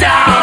down.